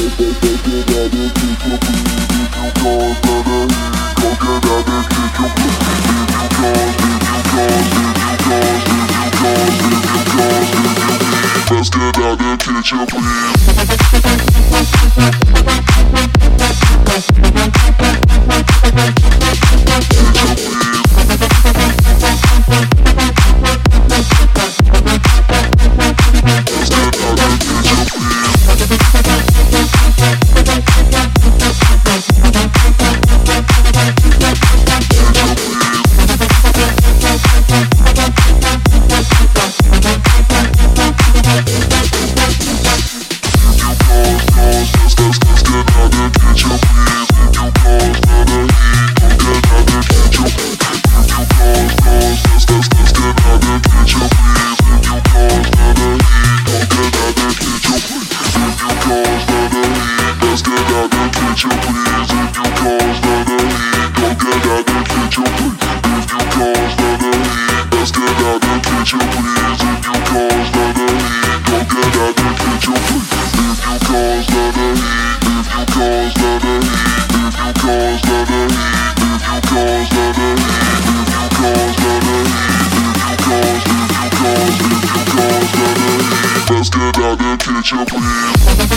Get out the another picture, please.